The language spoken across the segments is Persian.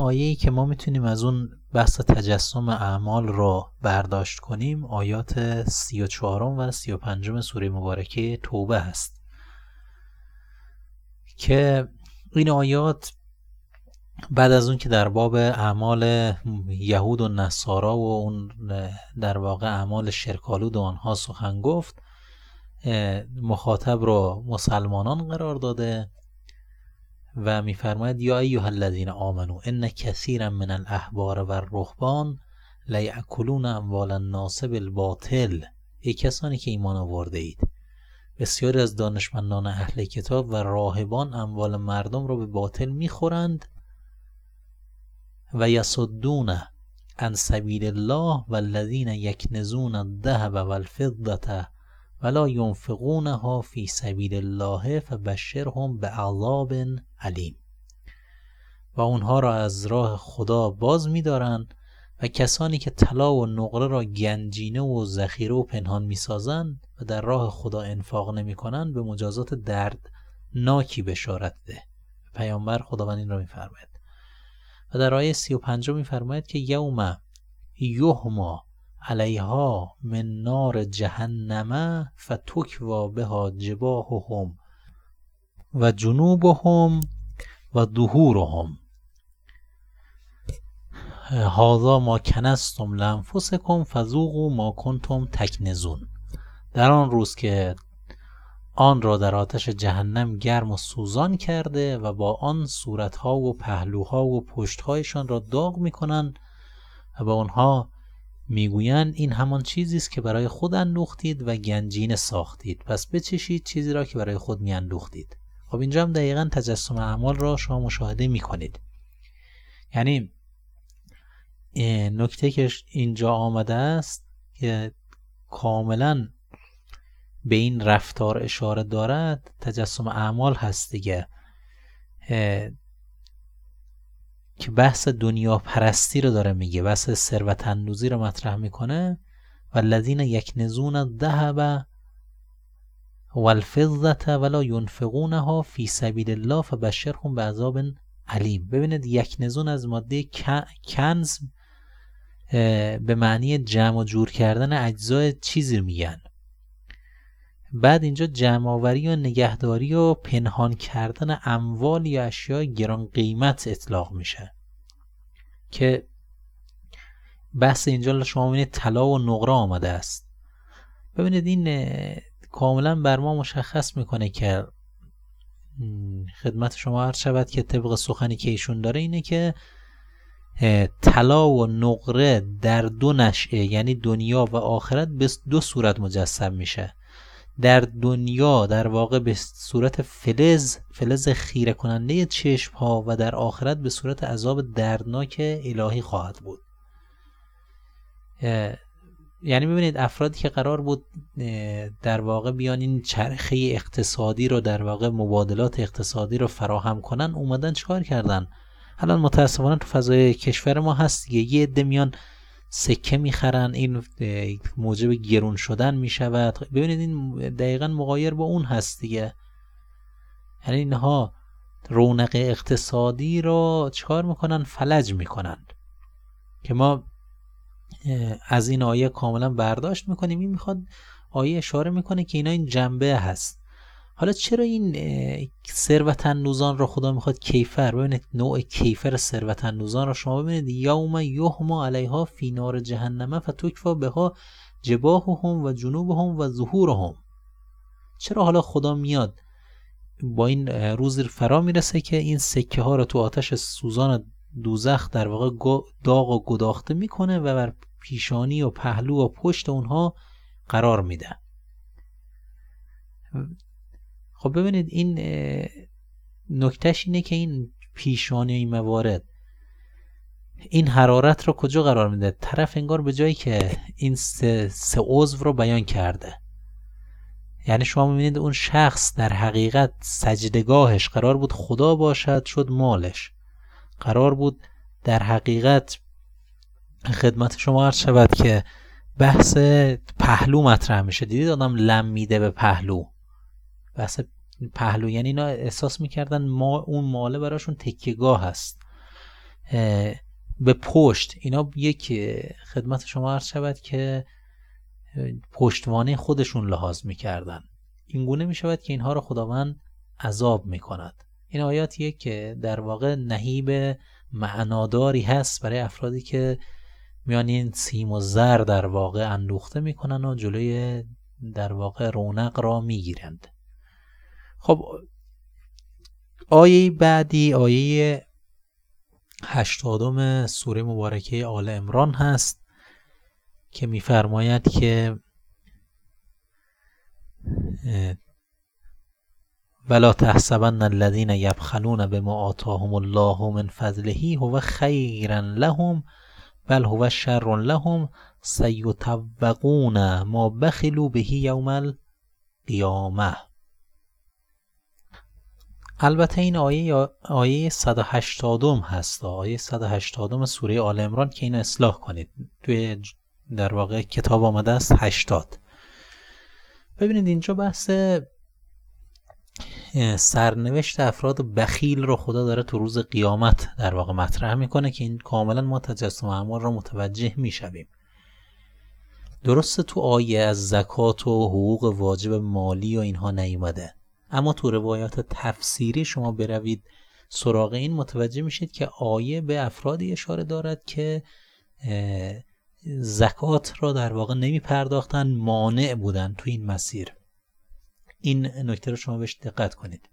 آیه که ما می‌تونیم از اون بحث تجسم اعمال را برداشت کنیم آیات 34 و 35 سوره مبارکه توبه هست. که این آیات بعد از اون که در باب اعمال یهود و نصارا و اون در واقع اعمال شرکالود و آنها سخن گفت مخاطب را مسلمانان قرار داده. و میفرماید یا ایها الذین آمنو ان کثیرا من الاحبار و الرهبان لیأکلون اموال الناس بالباطل. ای کسانی که ایمان آورده اید. بسیاری از دانشمندان اهل کتاب و راهبان اموال مردم را به باطل می‌خورند و یصدون عن سبیل الله والذین یکنزون الذهب والفضة ولا ینفقونها فی سبیل الله فبشرهم بعذاب علیم. و اونها را از راه خدا باز می‌دارند و کسانی که طلا و نقره را گنجینه و ذخیره و پنهان می‌سازند و در راه خدا انفاق نمی‌کنند به مجازات دردناکی بشارت ده. پیامبر خداوند این را میفرماید. و در آیه 35 میفرماید که یوم یهما علیها من نار جهنم فتکوا بها جباههم و جنوبهم و ظهورهم. هذا ما کنستم لانفسکم فذوقوا ما کنتم تکنزون. در آن روز که آن را در آتش جهنم گرم و سوزان کرده و با آن صورتها و پهلوها و پشتهایشان را داغ می‌کنند و به آنها می‌گویند این همان چیزی است که برای خود اندوختید و گنجینه ساختید. پس بچشید چیزی را که برای خود میاندوختید. خب اینجا هم دقیقا تجسم اعمال را شما مشاهده می‌کنید. یعنی نکته که اینجا آمده است که کاملا به این رفتار اشاره دارد تجسم اعمال هست دیگه. که بحث دنیا پرستی رو داره میگه بحث ثروت اندوزی رو مطرح می‌کنه. و الذین یکنزون الذهب والفضة ولا ينفقونها فی سبیل الله فبشرهم بعذاب علیم. ببینید یکنزون از ماده کنز به معنی جمع و جور کردن اجزای چیزی میگن. بعد اینجا جمعآوری و نگهداری و پنهان کردن اموال یا اشیاء گران قیمت اطلاق میشه. که بحث اینجا شما ببینید طلا و نقره آمده است. ببینید این کاملا بر ما مشخص می‌کنه که خدمت شما عرض شود که طبق سخنی که ایشون داره اینه که طلا و نقره در دو نشعه یعنی دنیا و آخرت به دو صورت مجسم میشه. در دنیا در واقع به صورت فلز فلز خیره کننده چشم ها و در آخرت به صورت عذاب دردناک الهی خواهد بود. یعنی ببینید افرادی که قرار بود در واقع بیان این چرخه اقتصادی رو در واقع مبادلات اقتصادی رو فراهم کنن اومدن چکار کردن؟ الان متاسفانه تو فضای کشور ما هست یه عده میان سکه می‌خرن این موجب گرون شدن می‌شود. ببینید این دقیقا مقایر با اون هست دیگه. یعنی اینها رونق اقتصادی رو چکار می‌کنن؟ فلج می‌کنن. که ما از این آیه کاملا برداشت می‌کنیم. این می‌خواد آیه اشاره می‌کنه که اینا این جنبه هست. حالا چرا این ثروت اندوزان رو خدا می‌خواد کیفر؟ ببینید نوع کیفر ثروت اندوزان رو شما ببینید. یوم یهما علیها فی نار جهنم فتکفا بها جباههم و جنوبهم و ظهورهم. چرا حالا خدا میاد با این روز فرا می‌رسه که این سکه ها رو تو آتش سوزان دوزخ در واقع داغ و گداخته می‌کنه و بر پیشانی و پهلو و پشت اونها قرار میده. خب ببینید این نکتهش اینه که این پیشانی این موارد این حرارت رو کجا قرار میده؟ طرف انگار به جایی که این سه, سه عضو رو بیان کرده. یعنی شما می‌بینید اون شخص در حقیقت سجدگاهش قرار بود خدا باشد شد مالش. قرار بود در حقیقت خدمت شما عرض شود که بحث پهلو مطرح میشه. دیدید آدم لم میده به پهلو. بحث پهلو. یعنی اینا احساس می‌کردن ما اون ماله براشون تکیگاه هست. به پشت. اینا یک خدمت شما عرض شود که پشتوانه خودشون لحاظ می‌کردن. این گونه می شود که اینها را خداوند عذاب می کند این آیاتیه که در واقع نهیب معناداری هست برای افرادی که میان این سیم و زر در واقع اندوخته می‌کنن و جلوی در واقع رونق را می‌گیرند. خب آیه بعدی آیه هشتادم سوره مبارکه آل امران هست که میفرماید که ولا تحسبن الذين يبخلون بما آتاهم الله من فضله هو خيرا لهم بل هو شر لهم سيطوقون ما بخلوا به یوم القیامه. البته این آیه آیه 180 هست. آیه 180 سوره آل عمران که اینو اصلاح کنید. توی در واقع کتاب آمده است 80 ببینید اینجا بحث سرنوشت افراد بخیل رو خدا داره تو روز قیامت در واقع مطرح می‌کنه که این کاملا ما تجسم اعمال رو متوجه می‌شویم. درسته تو آیه از زکات و حقوق واجب مالی و اینها نیومده. اما تو روایات تفسیری شما بروید سراغ این متوجه میشید که آیه به افرادی اشاره دارد که زکات را در واقع نمی پرداختن مانع بودن تو این مسیر. این نکته رو شما بهش دقت کنید.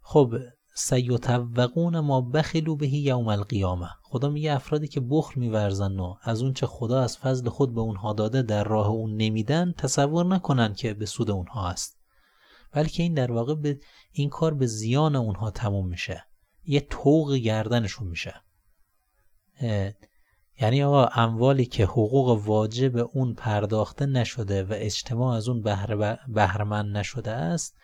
خب سیطوقون ما بخلو بهی یوم القیامه. خدا میگه افرادی که بخل میورزن و از اون چه خدا از فضل خود به اونها داده در راه اون نمیدن تصور نکنن که به سود اونها است بلکه این در واقع به این کار به زیان اونها تموم میشه. یه توق گردنشون میشه. یعنی آقا اموالی که حقوق واجب اون پرداخته نشده و اجتماع از اون بهرمند نشده است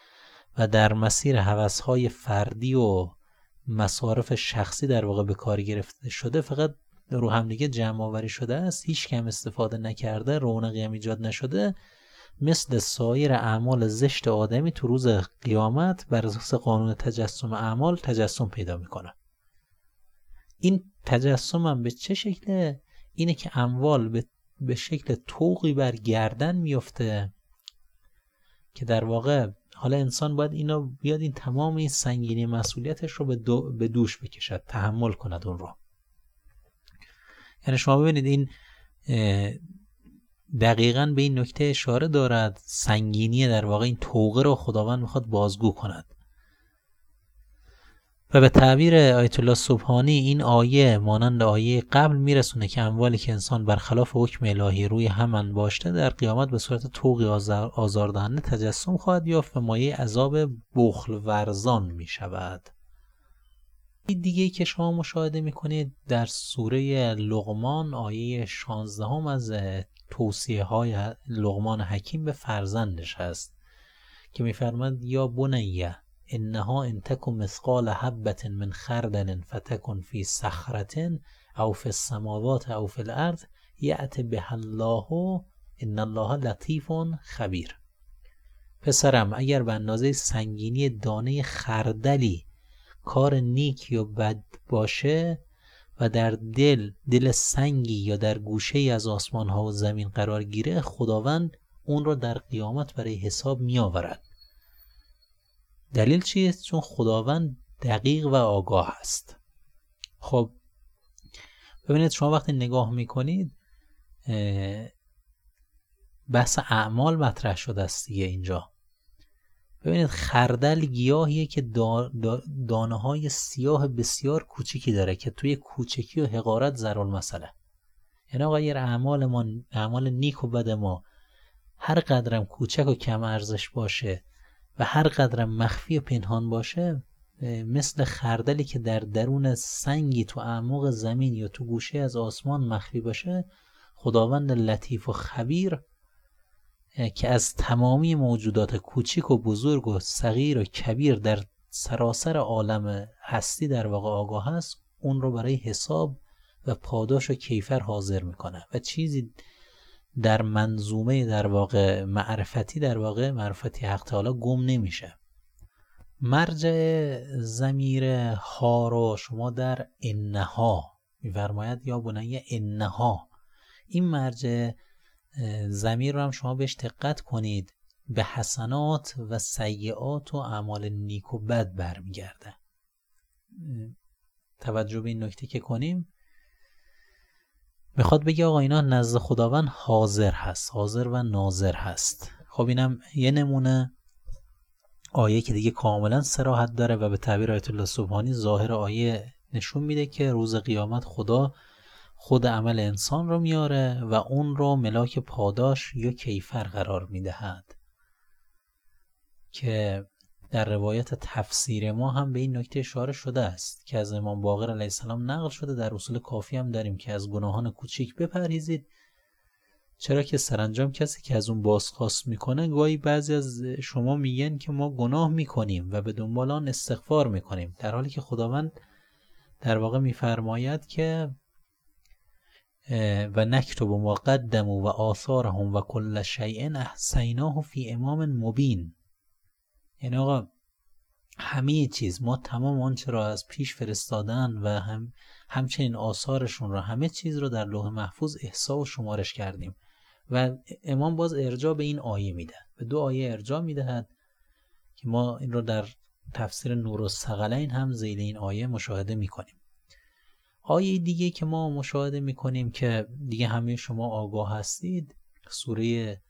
و در مسیر حوثهای فردی و مصارف شخصی در واقع به کار گرفته شده فقط رو همدیگه جمع آوری شده است هیچ کم استفاده نکرده رونقی هم ایجاد نشده. مثل سایر اعمال زشت آدمی تو روز قیامت بر اساس قانون تجسم اعمال تجسم پیدا می‌کنه. این تجسم هم به چه شکله؟ اینه که اموال به, به شکل توقی بر گردن میفته که در واقع حالا انسان باید اینا بیاد این تمام این سنگینی مسئولیتش رو به, دو به دوش بکشد تحمل کند اون رو. یعنی شما ببینید این دقیقا به این نکته اشاره دارد. سنگینی در واقع این توقه رو خداوند می‌خواد بازگو کند. و به تعبیر آیت الله سبحانی این آیه مانند آیه قبل میرسونه که اموالی که انسان برخلاف حکم الهی روی هم باشته در قیامت به صورت توقی آزاردهنده تجسم خواهد یافت و مایه عذاب بخل ورزان می شود دیگه که شما مشاهده می‌کنید در سوره لغمان آیه 16 هم از توصیه های لغمان حکیم به فرزندش هست که میفرماد یا بنیه انها ان تکن مثقال حبت من خردل فتکن فی صخره او فی السماوات او فی الارض یعت به الله ان الله لطیف خبیر. پسرم اگر به اندازه سنگینی دانه خردلی کار نیک یا بد باشه و در دل دل سنگی یا در گوشه ای از آسمان ها و زمین قرار گیره خداوند اون را در قیامت برای حساب می آورد دلیل چیه؟ چون خداوند دقیق و آگاه است. خب ببینید شما وقتی نگاه می‌کنید بحث اعمال مطرح شده است دیگه اینجا. ببینید خردل گیاهیه که دانه های سیاه بسیار کوچیکی داره که توی کوچکی و حقارت ضرال مسئله یعنی آقا اعمال ما اعمال نیک و بد ما هر قدرم کوچک و کم ارزش باشه و هر قدرم مخفی و پنهان باشه مثل خردلی که در درون سنگی تو اعماق زمین یا تو گوشه از آسمان مخفی باشه خداوند لطیف و خبیر که از تمامی موجودات کوچیک و بزرگ و صغیر و کبیر در سراسر عالم هستی در واقع آگاه هست اون رو برای حساب و پاداش و کیفر حاضر می‌کنه و چیزی در منظومه در واقع معرفتی در واقع معرفتی حق تعالی گم نمیشه. مرجع زمیر ها رو شما در انها میفرماید یا بنای انها. این مرجع زمیر رو هم شما بهش دقت کنید. به حسنات و سیعات و اعمال نیک و بد برمیگرده. توجه به این نکته که کنیم. می‌خواد بگه آقا اینا نزد خداوند حاضر هست حاضر و ناظر هست. خب اینم یه نمونه. آیه که دیگه کاملا سراحت داره و به تعبیر آیت الله سبحانی ظاهر آیه نشون میده که روز قیامت خدا خود عمل انسان رو میاره و اون رو ملاک پاداش یا کیفر قرار می‌دهد. که در روایت تفسیر ما هم به این نکته اشاره شده است که از امام باقر علیه السلام نقل شده در اصول کافی هم داریم که از گناهان کوچیک بپرهیزید. چرا که سرانجام کسی که از اون بازخواست می‌کنه گاهی بعضی از شما میگن که ما گناه می‌کنیم و به دنبال آن استغفار می‌کنیم. در حالی که خداوند در واقع میفرماید که و نکتب ما قدموا و آثارهم و کل شیء احسیناه فی امام مبین. یعنی آقا همه چیز ما تمام آنچه را از پیش فرستادن و هم همچنین آثارشون را همه چیز را در لوح محفوظ احسا و شمارش کردیم. و امام باز ارجاع به این آیه میده. به دو آیه ارجاع می‌دهد که ما این رو در تفسیر نور و هم زیل این آیه مشاهده می‌کنیم. آیه دیگه که ما مشاهده می‌کنیم که دیگه همه شما آگاه هستید سوره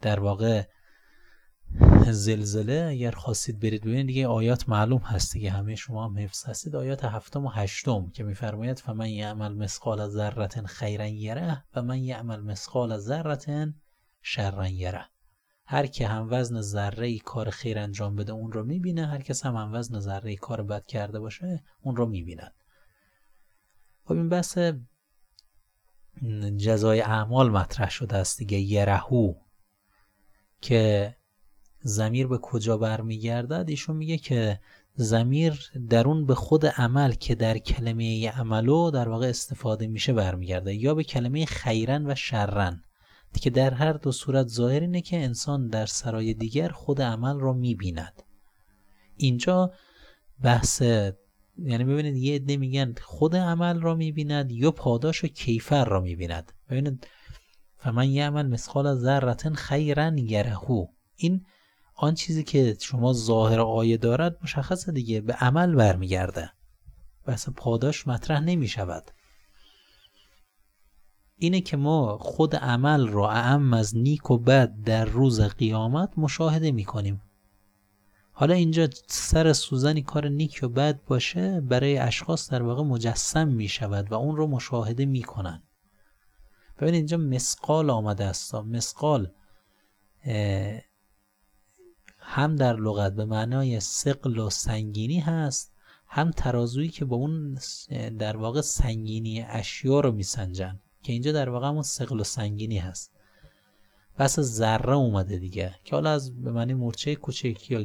در واقع زلزله. اگر خواستید برید ببینید دیگه آیات معلوم هست دیگه. همه شما هم حفظ هستید. آیات هفتم و هشتم که میفرماید فمن یعمل مثقال ذره خیرا یره و من یعمل مثقال ذره شرا یره. هر که هم وزن ذره ای کار خیر انجام بده اون رو می‌بینه. هر کس هم هم وزن ذره ای کار بد کرده باشه اون رو می‌بیند خب این بحث جزای اعمال مطرح شده است دیگه. یرهو که زمیر به کجا برمیگردد؟ ایشون میگه که زمیر درون به خود عمل که در کلمه عملو در واقع استفاده میشه برمیگرده. یا به کلمه خیرن و شرن. که در هر دو صورت ظاهر اینه که انسان در سرای دیگر خود عمل را می‌بیند. اینجا بحث یعنی ببینید یه عده میگن خود عمل را می‌بیند یا پاداش و کیفر را می‌بیند. ببینید فمن یعمل مثقال ذره خیرا یرهو این آن چیزی که شما ظاهر آیه دارد مشخصه دیگه به عمل برمیگرده بحث پاداش مطرح نمی شود اینه که ما خود عمل را اعم از نیک و بد در روز قیامت مشاهده می کنیم حالا اینجا سر سوزنی کار نیک و بد باشه برای اشخاص در واقع مجسم می شود و اون رو مشاهده می کنن ببین اینجا مسقال آمده است. مسقال هم در لغت به معنای سقل و سنگینی هست هم ترازویی که با اون در واقع سنگینی اشیا رو میسنجن که اینجا در واقع همون سقل و سنگینی هست. بس ذره اومده دیگه که حالا از به معنی مورچه کوچک یا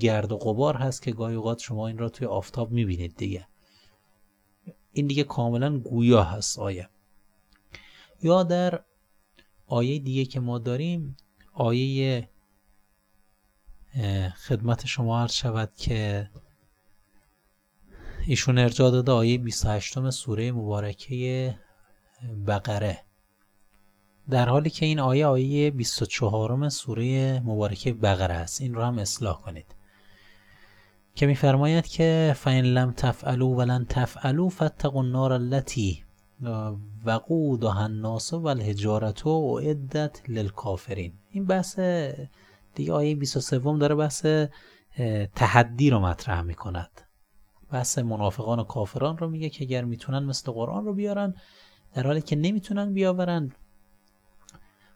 گرد و غبار هست که گاهی اوقات شما این را توی آفتاب می‌بینید دیگه. این دیگه کاملا گویا هست آیه. یا در آیه دیگه که ما داریم آیه خدمت شما عرض شود که ایشون ارجاع داده آیه 28 سوره مبارکه بقره. در حالی که این آیه آیه 24 سوره مبارکه بقره است. این رو هم اصلاح کنید. که میفرماید که فین لم تفعلوا ولن تفعلوا فاتقوا النار التي وقودها الناس والحجارة اعدت للکافرین این بحث دیگه آیه 23 داره بحث تحدی رو مطرح می‌کند. بحث منافقان و کافران رو میگه که اگر می‌تونن مثل قرآن رو بیارن در حالی که نمی‌تونن بیاورن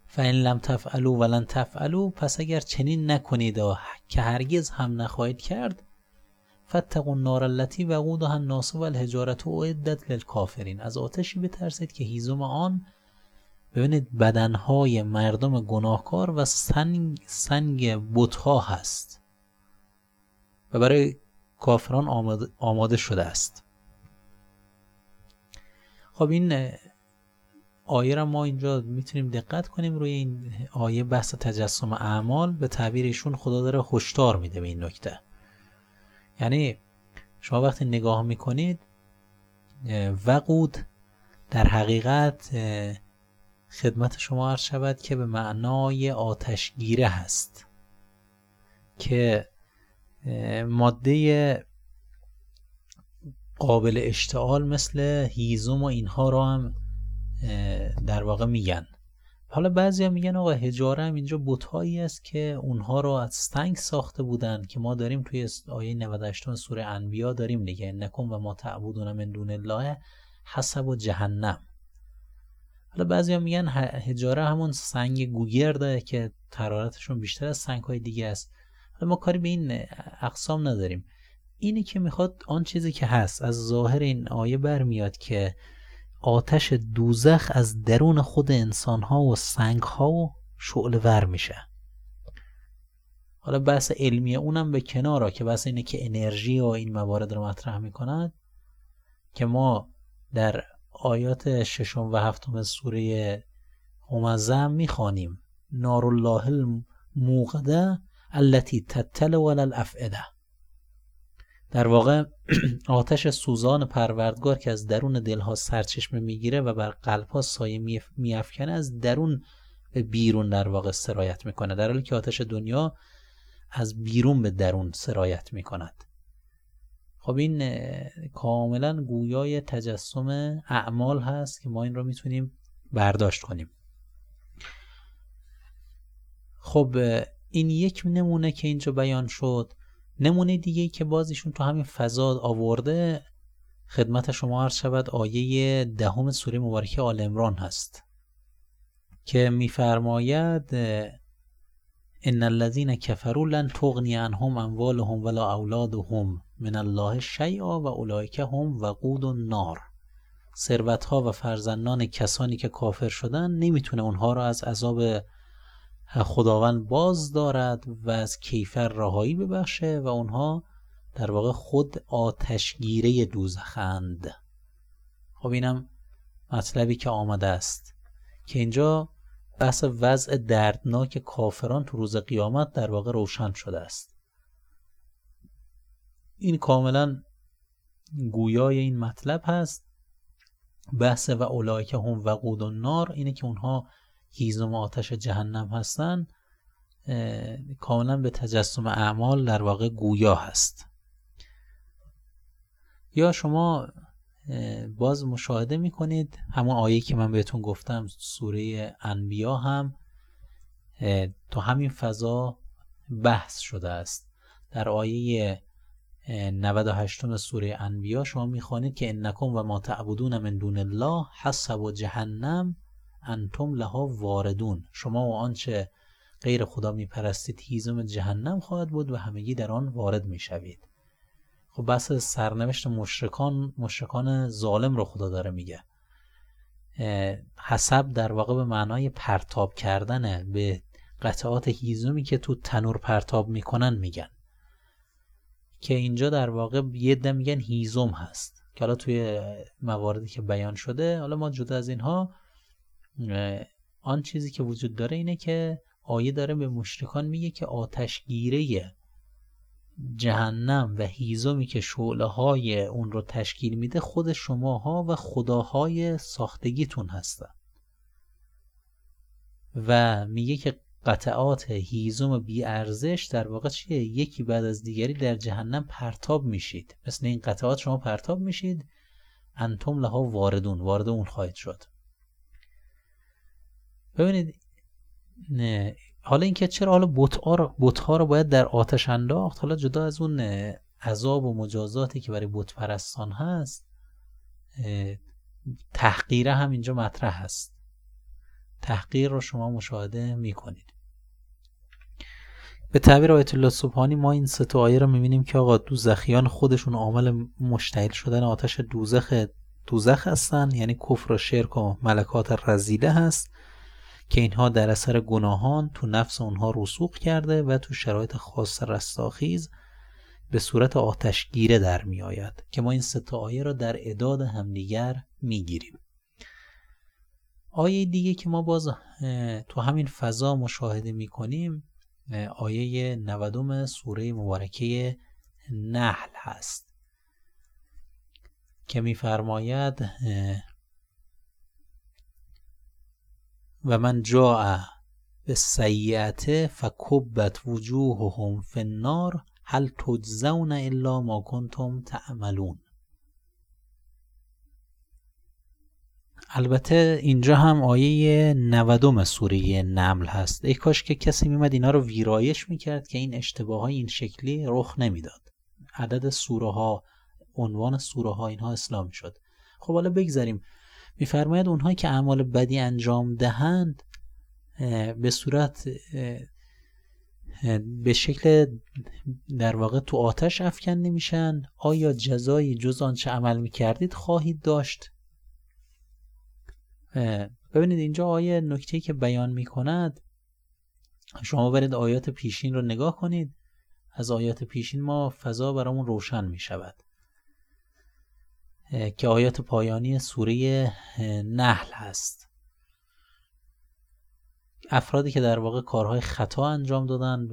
فین لم تفعلو ولن تفعلو پس اگر چنین نکنید و که هرگز هم نخواهید کرد فتقوا النار التي وقودها الناس والحجارة اعدت للکافرین از آتشی بترسید که هیزم آن ببینید بدنهای مردم گناهکار و سنگ سنگ بتها هست و برای کافران آماده, شده است. خب این آیه را ما اینجا می‌تونیم دقت کنیم روی این آیه بحث تجسم اعمال. به تعبیر ایشون خدا داره هشدار میده به این نکته. یعنی شما وقتی نگاه می‌کنید وقود در حقیقت خدمت شما عرض شود که به معنای آتشگیره هست که ماده قابل اشتعال مثل هیزوم و اینها رو هم در واقع میگن. حالا بعضی هم میگن آقا هجاره هم اینجا بوتهایی است که اونها رو از سنگ ساخته بودن که ما داریم توی آیه 98 سوره انبیا داریم دیگه. نکن و ما تعبودون من دون الله حسب و جهنم. حالا بعضی هم میگن هجاره همون سنگ گوگرده که ترارتشون بیشتر از سنگ های دیگه است. حالا ما کاری به این اقسام نداریم. اینی که می‌خواد آن چیزی که هست از ظاهر این آیه برمیاد که آتش دوزخ از درون خود انسان ها و سنگ ها و شعله ور میشه. حالا بحث علمی اونم به کنارا که بحث اینه که انرژی و این موارد رو مطرح می‌کند که ما در آیات ششم و هفتم سوره همزه می‌خوانیم. نار الله الموقده التي تتل ولا الافئده. در واقع آتش سوزان پروردگار که از درون دلها سرچشمه می‌گیره و بر قلبها سایه میافکنه از درون به بیرون در واقع سرایت می‌کنه در حالی که آتش دنیا از بیرون به درون سرایت می‌کند. خب این کاملا گویای تجسم اعمال هست که ما این رو می‌تونیم برداشت کنیم. خب این یک نمونه که اینجا بیان شد نمونه دیگه که بازیشون تو همین فضا آورده خدمت شما عرض شود آیه دهم سوره مبارکه آل امران هست که میفرماید ان الذين كفروا لن تغني عنهم اموالهم ولا اولادهم من الله شیئا و اولئک هم وقود النار. ثروت ها و فرزندان کسانی که کافر شدن نمی‌تونه اونها را از عذاب خداوند باز دارد و از کیفر رهایی ببخشه و اونها در واقع خود آتشگیره دوزخند. خب اینم مطلبی که آمده است که اینجا بحث وضع دردناک کافران تو روز قیامت در واقع روشن شده است. این کاملا گویای این مطلب هست. بحث و اولایک هم وقود و نار اینه که اونها هیزم آتش جهنم هستن کاملا به تجسم اعمال در واقع گویا هست. یا شما باز مشاهده می‌کنید همون آیه که من بهتون گفتم سوره انبیا هم تو همین فضا بحث شده است. در آیه 98 سوره انبیا شما می‌خوانید که انکم و ما تعبدون من دون الله حسب و جهنم انتم لها واردون. شما و آنچه غیر خدا میپرستید هیزم جهنم خواهد بود و همگی در آن وارد می‌شوید. خب بس سرنوشت مشرکان مشرکان ظالم رو خدا داره میگه. حسب در واقع به معنای پرتاب کردنه به قطعات هیزمی که تو تنور پرتاب می‌کنن میگن. که اینجا در واقع یه ده میگن هیزم هست. که حالا توی مواردی که بیان شده حالا ما جدا از اینها آن چیزی که وجود داره اینه که آیه داره به مشرکان میگه که آتشگیره جهنم و هیزمی که شعله های اون رو تشکیل میده خود شماها و خداهای ساختگیتون هستن. و میگه که قطعات هیزم بی ارزش در واقع چیه؟ یکی بعد از دیگری در جهنم پرتاب میشید. مثل این قطعات شما پرتاب میشید. انتم لها واردون وارد اون خواهید شد. ببینید نه. حالا اینکه چرا حالا بتها رو باید در آتش انداخت؟ حالا جدا از اون عذاب و مجازاتی که برای بت پرستان هست تحقیره هم اینجا مطرح هست. تحقیر رو شما مشاهده می‌کنید. به تعبیر آیت الله سبحانی ما این سه آیه رو می‌بینیم که آقا دوزخیان خودشون عامل مشتعل شدن آتش دوزخ دوزخ هستن. یعنی کفر و شرک و ملکات رزیله هست. که اینها در اثر گناهان تو نفس اونها رسوخ کرده و تو شرایط خاص رستاخیز به صورت آتشگیره در می آید که ما این سه آیه را در اداد همدیگر می گیریم. آیه دیگه که ما باز تو همین فضا مشاهده می‌کنیم آیه 90 سوره مبارکه نحل هست که میفرماید و من جاء به سیعت فکبت وجوههم فی النار هل تجزون الا ما کنتم تعملون. البته اینجا هم آیه 90 سوره نمل هست. ای کاش که کسی میمد اینا رو ویرایش می‌کرد که این اشتباه های این شکلی رخ نمی‌داد. عدد سوره ها عنوان سوره ها اینها اسلامی شد خب حالا بگذاریم میفرماید اونهایی که اعمال بدی انجام دهند به صورت به شکل در واقع تو آتش افکن نمیشن آیا جزایی جز آنچه عمل می‌کردید خواهید داشت؟ ببینید اینجا آیه نکته که بیان می‌کند شما برید آیات پیشین رو نگاه کنید از آیات پیشین ما فضا برامون روشن می شود که آیات پایانی سوره نحل هست. افرادی که در واقع کارهای خطا انجام دادن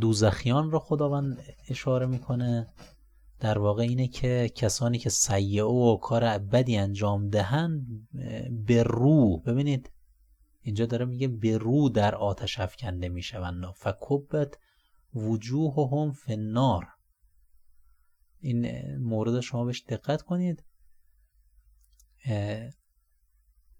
دوزخیان رو خداوند اشاره می‌کنه. در واقع اینه که کسانی که سیعه و کار بدی انجام دهند به رو ببینید اینجا داره میگه به رو در آتش افکنده می‌شوند. فکبت وجوههم فی النار. این مورد شما بهش دقت کنید.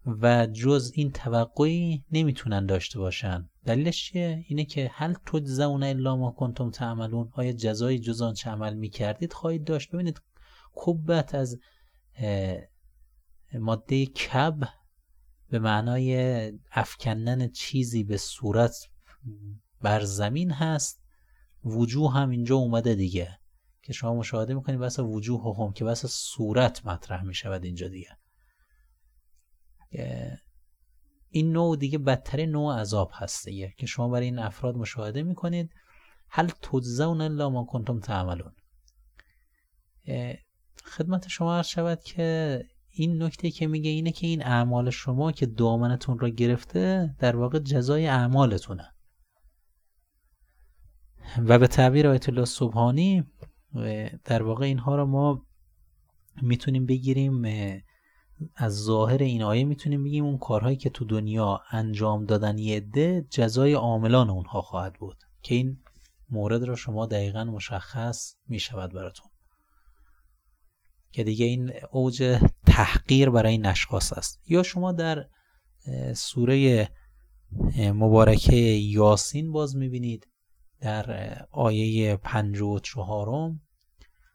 و جز این توقعی نمی‌تونن داشته باشن. دلیلش چیه؟ اینه که هل تجزون الا ما کنتم تعملون. آیا جزای جز آنچه عمل می‌کردید خواهید داشت؟ ببینید کبت از ماده کب به معنای افکنن چیزی به صورت بر زمین هست. وجوه هم اینجا اومده دیگه. که شما مشاهده می‌کنید بس وجوه هم که بس صورت مطرح می‌شود اینجا دیگه. این نوع دیگه بدتر نوع عذاب هست دیگه که شما برای این افراد مشاهده می‌کنید. هل تجزون الا ما کنتم تعملون. خدمت شما عرض شود که این نکته که میگه اینه که این اعمال شما که دامنتون را گرفته در واقع جزای اعمالتونه. و به تعبیر آیت الله سبحانی در واقع اینها را ما می‌تونیم بگیریم از ظاهر این آیه می‌تونیم بگیم اون کارهایی که تو دنیا انجام دادن یه عده جزای عاملان اونها خواهد بود که این مورد را شما دقیقا مشخص می‌شود براتون. که دیگه این اوج تحقیر برای این اشخاص است. یا شما در سوره مبارکه یاسین باز می‌بینید در آیه پنج و چهارم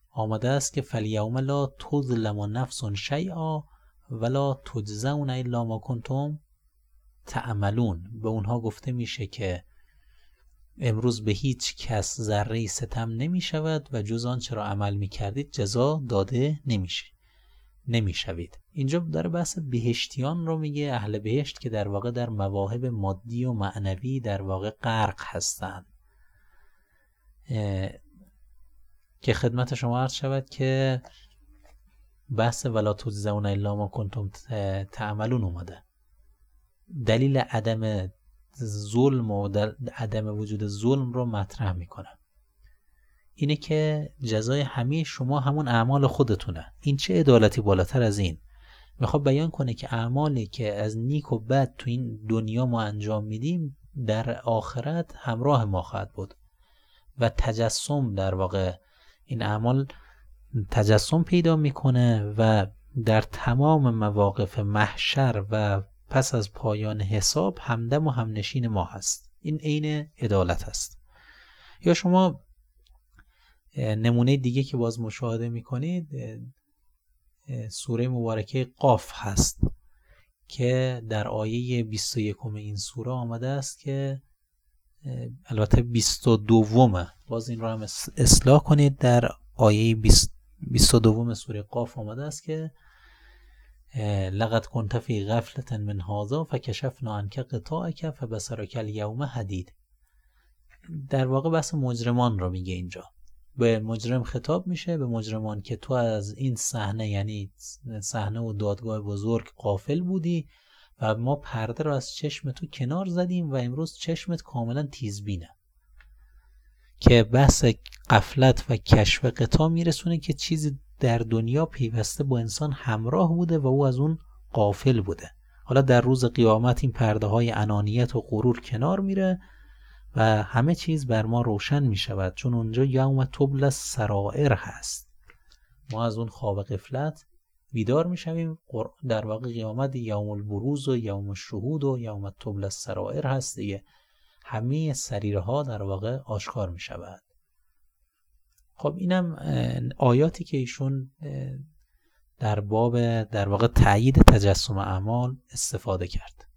آمده است که فلیوم لا تظلم نفس شیئا ولا تجزون الا ما کنتم تعملون. به اونها گفته میشه که امروز به هیچ کس ذره ستم نمی شود و جز آنچه را عمل می کردید جزا داده نمیشه نمی‌شوید. اینجا داره بحث بهشتیان رو میگه اهل بهشت که در واقع در مواهب مادی و معنوی در واقع غرق هستند. که خدمت شما عرض شود که بحث ولا تجزون الا ما کنتم تعملون اومده. دلیل عدم ظلم و عدم وجود ظلم رو مطرح می‌کنم. اینه که جزای همه شما همون اعمال خودتونه. این چه عدالتی بالاتر از این؟ می‌خواد بیان کنه که اعمالی که از نیک و بد تو این دنیا ما انجام میدیم در آخرت همراه ما خواهد بود. و تجسم در واقع. این اعمال تجسم پیدا می‌کنه و در تمام مواقف محشر و پس از پایان حساب همدم و همنشین ما هست. این عین عدالت هست یا شما نمونه دیگه که باز مشاهده می‌کنید سوره مبارکه قاف هست که در آیه 21 این سوره آمده است که البته 22 باز این رو هم اصلاح کنید. در آیه 22 سوره قاف آمده است که لقد كنت فی غفلت من هذا فکشفنا عنک قطاعک فبصرک الیوم حدید. در واقع بحث مجرمان رو میگه اینجا. به مجرم خطاب میشه به مجرمان که تو از این صحنه یعنی صحنه و دادگاه بزرگ قافل بودی و ما پرده رو از چشم تو کنار زدیم و امروز چشمت کاملا تیزبینه. که بحث قفلت و کشف قطا میرسونه که چیزی در دنیا پیوسته با انسان همراه بوده و او از اون قافل بوده. حالا در روز قیامت این پرده های انانیت و غرور کنار میره و همه چیز بر ما روشن می شود چون اونجا یوم تبل سرائر هست. ما از اون خواب قفلت بیدار می شویم در واقع قیامت یوم البروز و یوم الشهود و یوم تبل سرائر هست دیگه. همه سریره ها در واقع آشکار می شود خب اینم آیاتی که ایشون در باب در واقع تایید تجسم اعمال استفاده کرد.